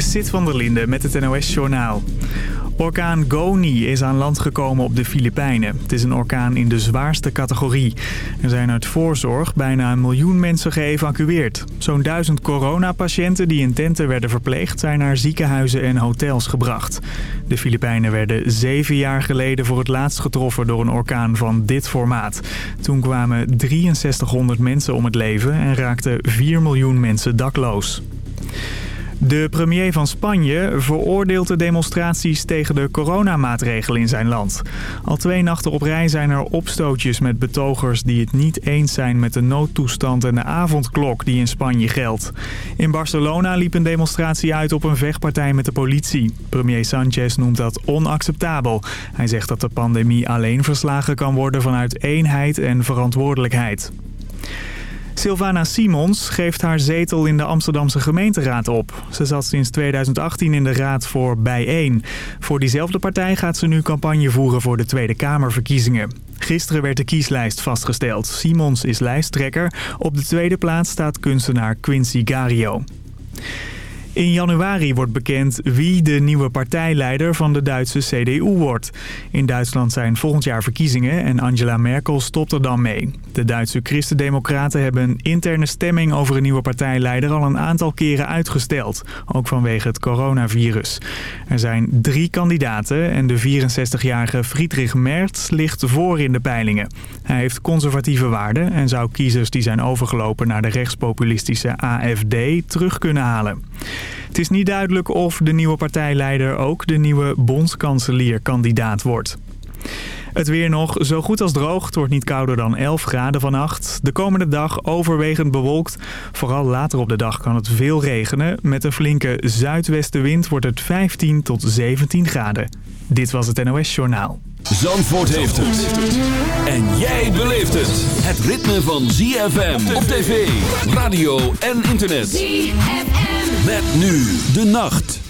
Sit van der Linde met het NOS-journaal. Orkaan Goni is aan land gekomen op de Filipijnen. Het is een orkaan in de zwaarste categorie. Er zijn uit voorzorg bijna een miljoen mensen geëvacueerd. Zo'n duizend coronapatiënten die in tenten werden verpleegd... zijn naar ziekenhuizen en hotels gebracht. De Filipijnen werden zeven jaar geleden voor het laatst getroffen... door een orkaan van dit formaat. Toen kwamen 6300 mensen om het leven... en raakten 4 miljoen mensen dakloos. De premier van Spanje veroordeelt de demonstraties tegen de coronamaatregelen in zijn land. Al twee nachten op rij zijn er opstootjes met betogers die het niet eens zijn met de noodtoestand en de avondklok die in Spanje geldt. In Barcelona liep een demonstratie uit op een vechtpartij met de politie. Premier Sanchez noemt dat onacceptabel. Hij zegt dat de pandemie alleen verslagen kan worden vanuit eenheid en verantwoordelijkheid. Sylvana Simons geeft haar zetel in de Amsterdamse gemeenteraad op. Ze zat sinds 2018 in de raad voor Bijeen. Voor diezelfde partij gaat ze nu campagne voeren voor de Tweede Kamerverkiezingen. Gisteren werd de kieslijst vastgesteld. Simons is lijsttrekker. Op de tweede plaats staat kunstenaar Quincy Gario. In januari wordt bekend wie de nieuwe partijleider van de Duitse CDU wordt. In Duitsland zijn volgend jaar verkiezingen en Angela Merkel stopt er dan mee. De Duitse christendemocraten hebben een interne stemming over een nieuwe partijleider al een aantal keren uitgesteld. Ook vanwege het coronavirus. Er zijn drie kandidaten en de 64-jarige Friedrich Merz ligt voor in de peilingen. Hij heeft conservatieve waarden en zou kiezers die zijn overgelopen naar de rechtspopulistische AFD terug kunnen halen. Het is niet duidelijk of de nieuwe partijleider ook de nieuwe bondskanselier-kandidaat wordt. Het weer nog zo goed als droog. Het wordt niet kouder dan 11 graden vannacht. De komende dag overwegend bewolkt. Vooral later op de dag kan het veel regenen. Met een flinke zuidwestenwind wordt het 15 tot 17 graden. Dit was het NOS Journaal. Zandvoort heeft het. En jij beleeft het. Het ritme van ZFM op tv, radio en internet. ZFM. Met nu de nacht.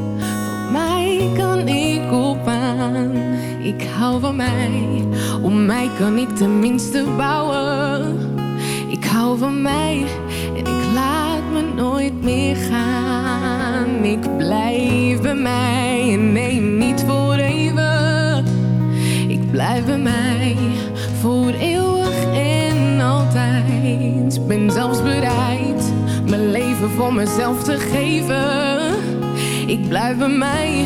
kan ik op aan. Ik hou van mij, om mij kan ik tenminste bouwen. Ik hou van mij en ik laat me nooit meer gaan. Ik blijf bij mij en neem niet voor blijf bij mij voor eeuwig en altijd. Ben zelfs bereid mijn leven voor mezelf te geven. Ik blijf bij mij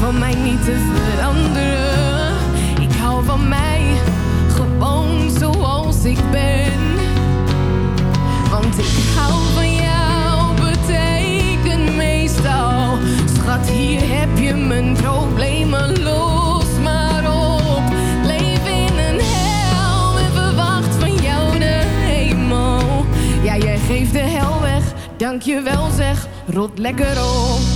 van mij niet te veranderen. Ik hou van mij gewoon zoals ik ben. Want ik hou van jou, betekent meestal. Schat, hier heb je mijn problemen los geeft de hel weg, dank je wel zeg, rot lekker op.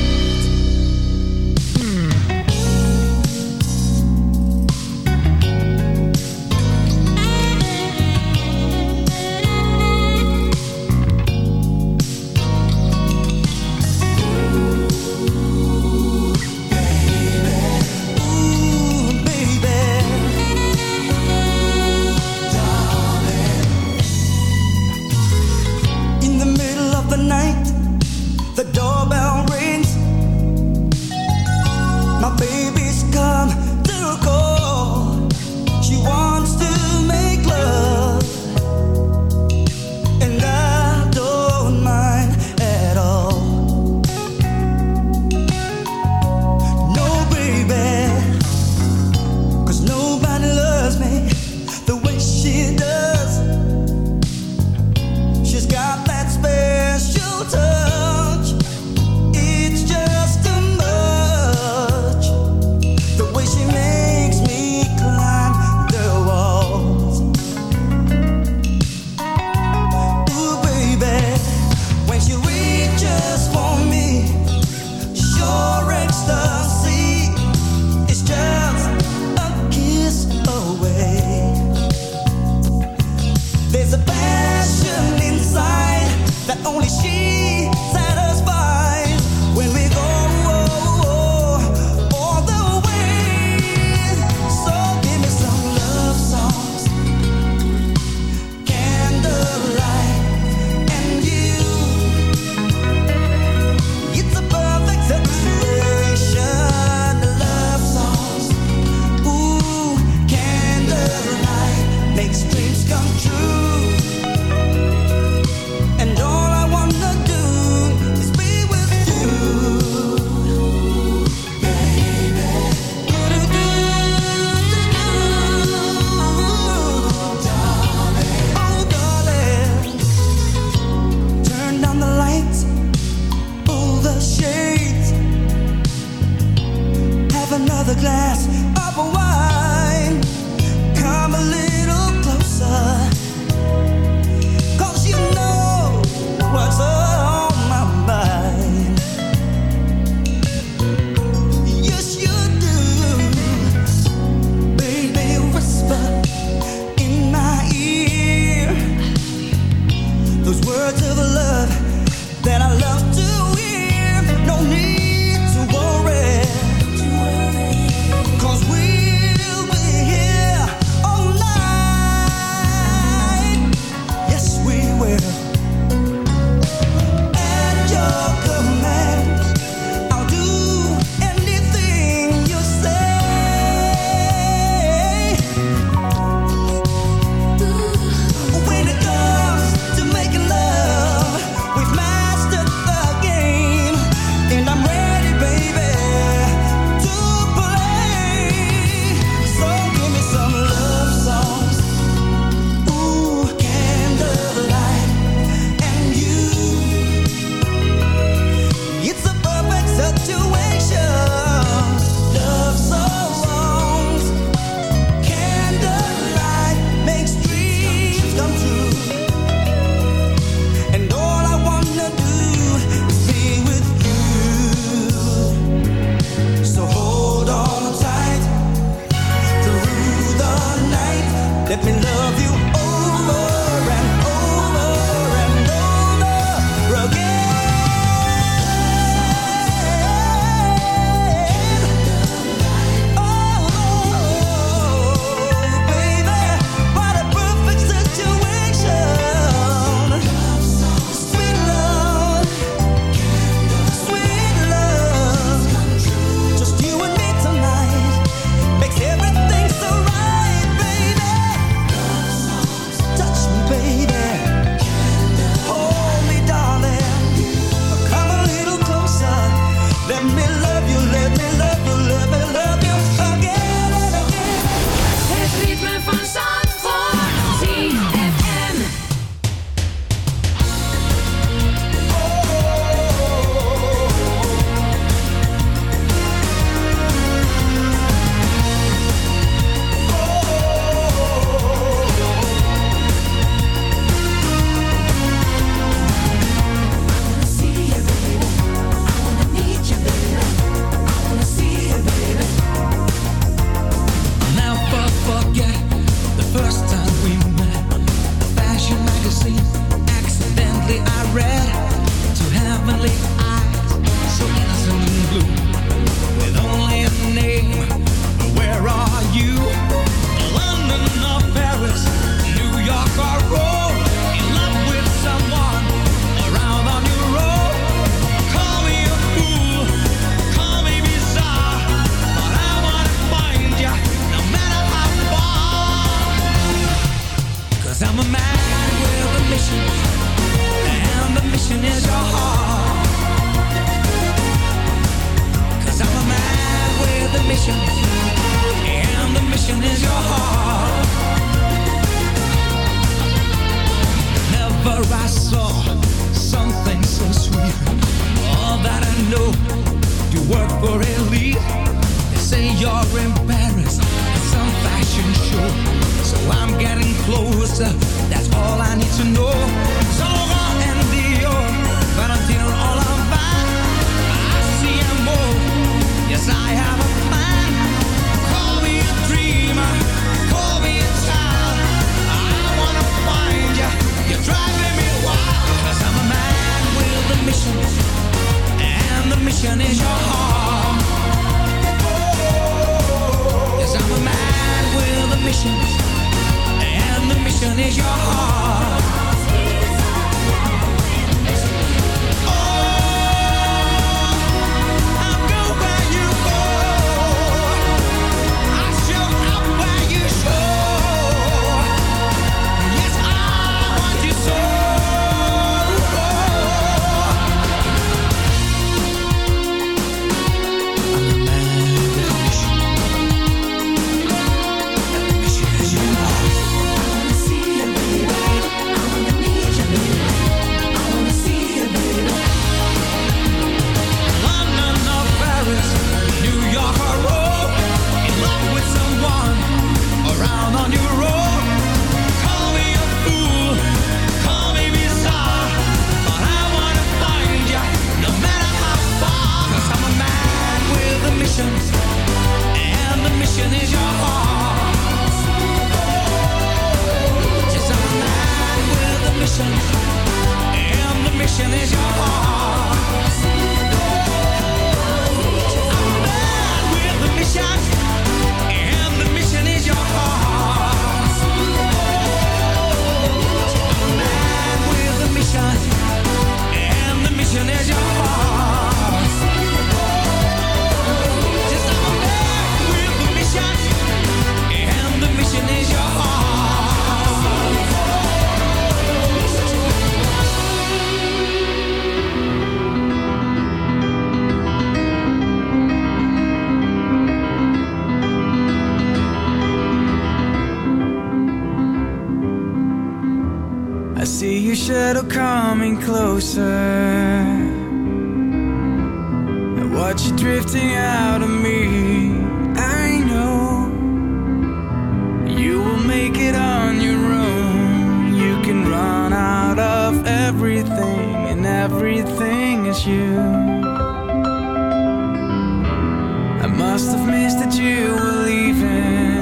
Must have missed that you were leaving.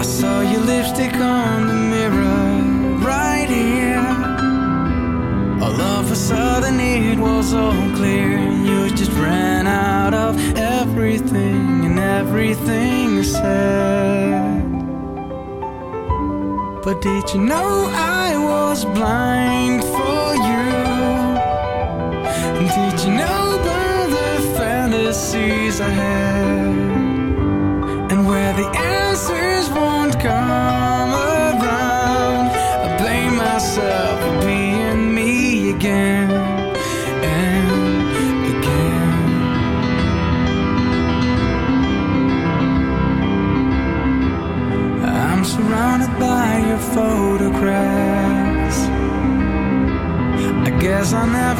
I saw your lipstick on the mirror right here. All of a sudden it was all clear. You just ran out of everything and everything you said. But did you know I was blind for you? Did you know? the seas ahead and where the answers won't come around. I blame myself for being me again. and again. I'm Surrounded by your photographs, I guess I never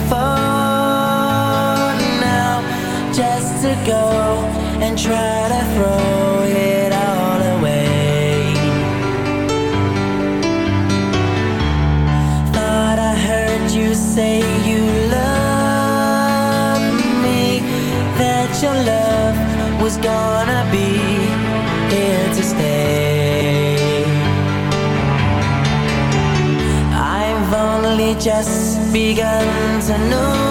just begun to know.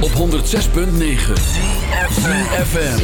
Op 106.9 ZFM.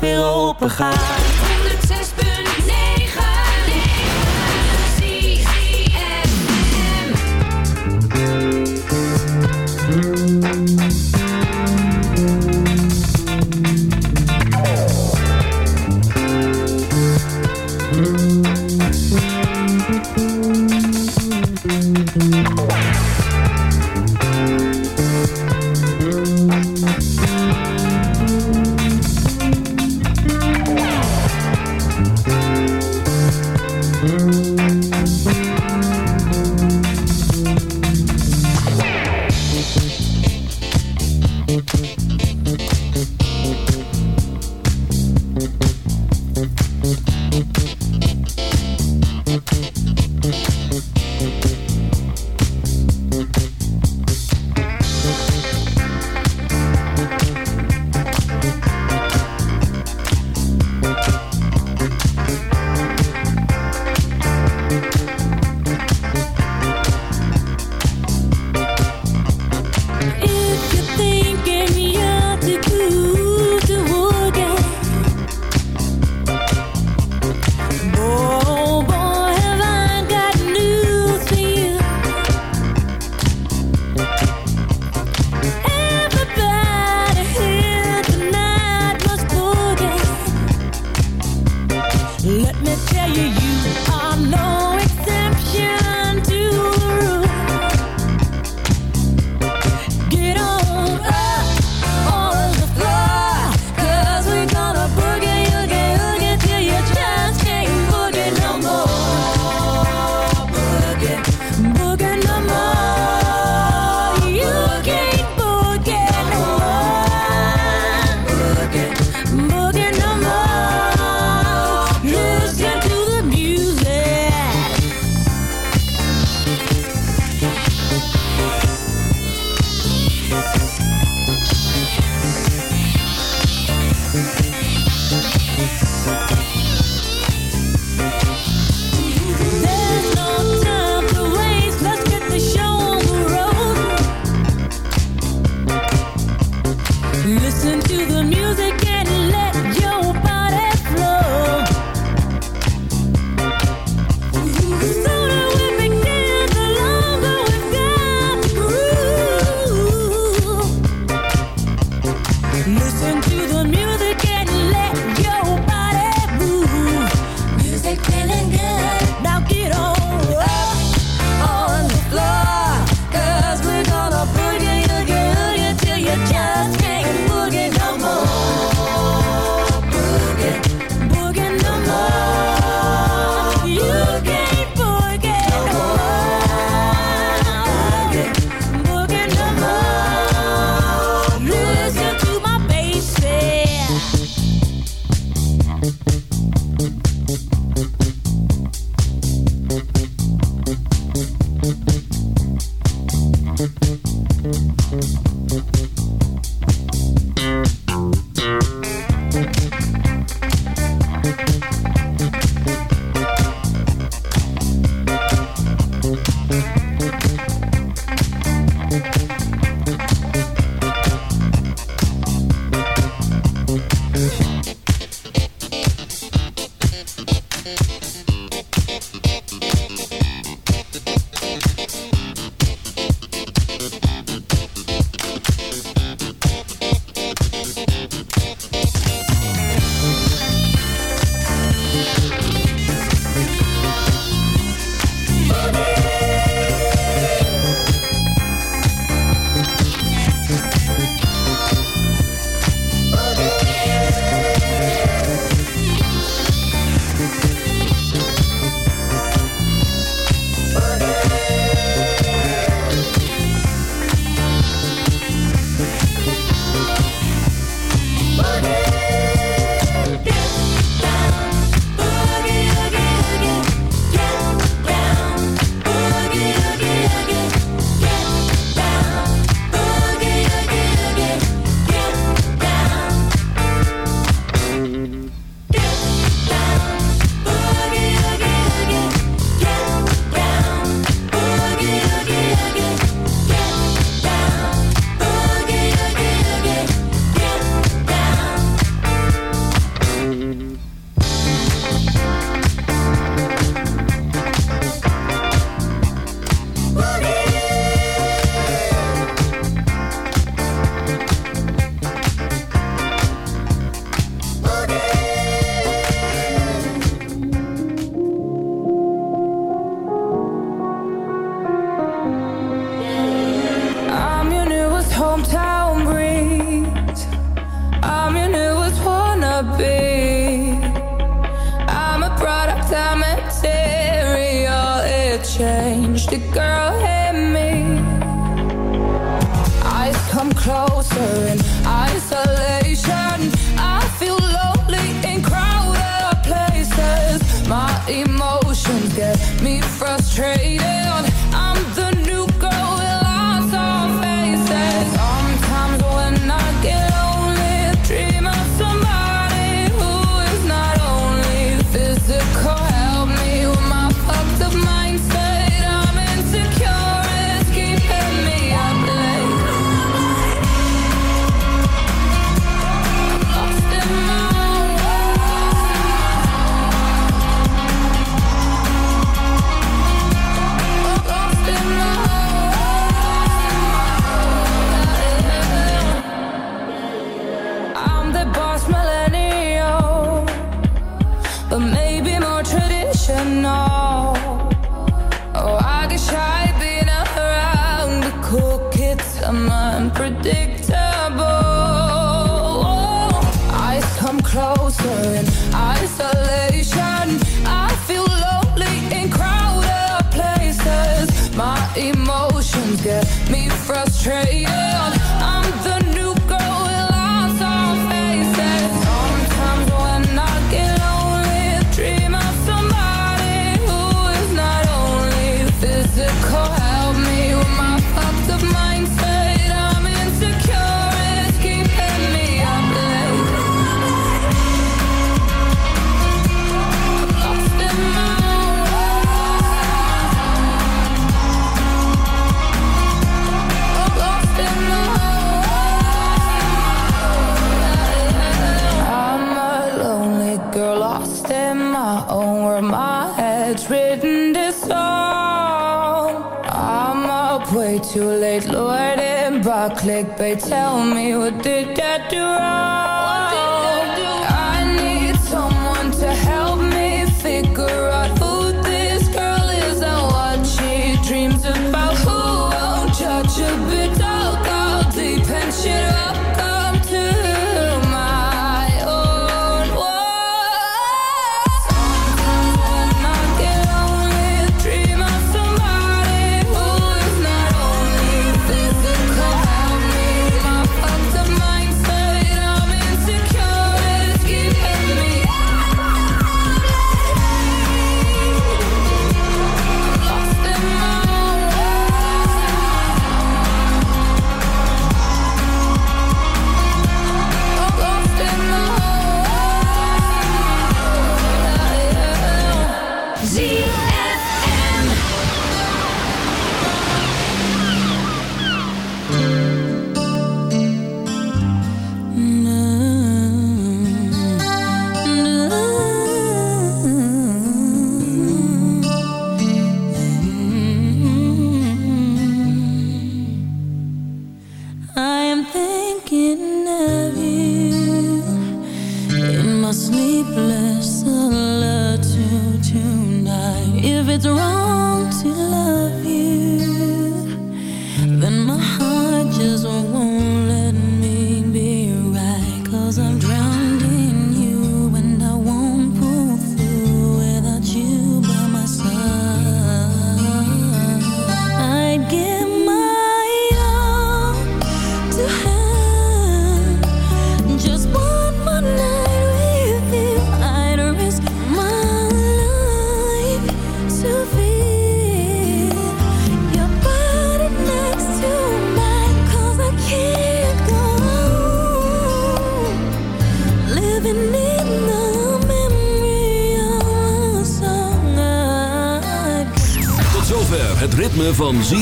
weer open gaat